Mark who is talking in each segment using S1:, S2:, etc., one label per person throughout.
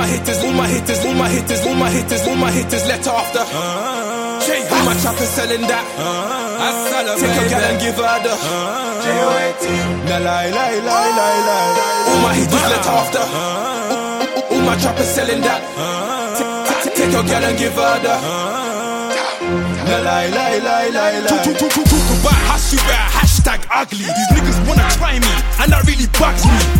S1: my hitters, all my hitters, all my hitters, all my hitters, all my hitters let after. Jay, all my trappers selling that. Take a gal and give her the. Nah, lie, lie, lie, lie, lie. All my hitters let after. All my trappers selling that. Take a gal and give her the. Nah, lie, lie, lie, lie, lie.
S2: Talk, about hashtag ugly. These niggas wanna try me, and that really bugs me.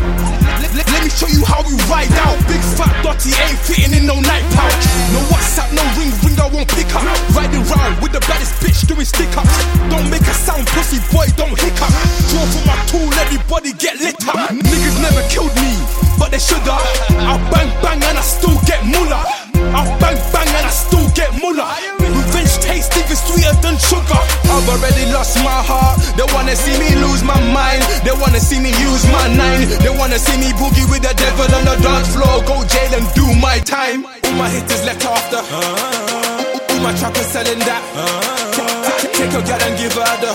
S2: Ride out. Big fat dotty ain't fitting in no night pouch. No WhatsApp, no ring, ring I won't pick up. Riding round with the baddest bitch doing stick ups. Don't make a sound, pussy boy, don't hiccup. Draw for my tool, everybody get lit up. Niggas never killed me, but they shoulda. I'll bang bang and I still
S1: I've already lost my heart. They wanna see me lose my mind. They wanna see me use my nine. They wanna see me boogie with the devil on the dance floor. Go jail and do my time. All my hitters left after. All my trappers selling that. Take a girl and give her the.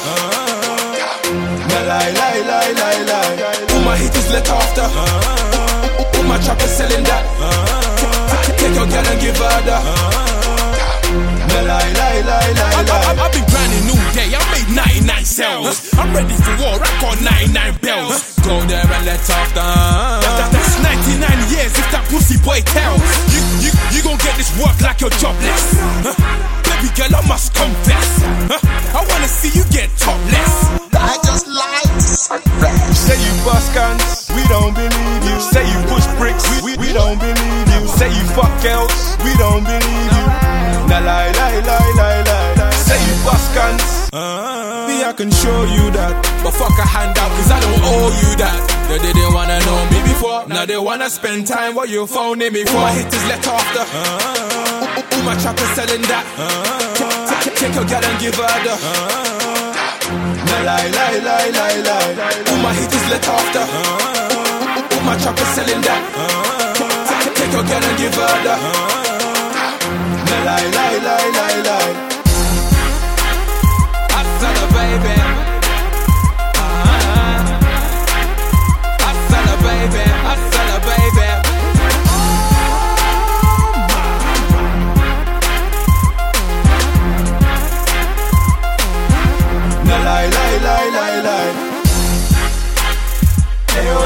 S1: Lie, lie, lie, lie, lie. All my hitters left after. All my trappers
S2: 99 sales. I'm ready for war, I got 99 bells.
S1: Go there and let off the.
S2: That, that's 99 years if that pussy boy tells. You, you, you gon' get this work like you're jobless. Huh? Baby girl, I must confess. Huh? I wanna see you get topless.
S3: I just like to suppress.
S4: Say you bust guns, we don't believe you. Say you push bricks, we, we, we don't believe you. Say you fuck girls, we don't believe you.
S1: Can show you that. But fuck a handout, cause I don't owe you that. They didn't wanna know me before. Now they wanna spend time what you phoning me for. Uh-huh. My hitters left after. All my trappers selling that. Take a girl and give her the. Nah, lie, lie, lie, lie, lie. All my hitters left after. All uh-huh. my trappers selling that. Take a girl and give her the. Say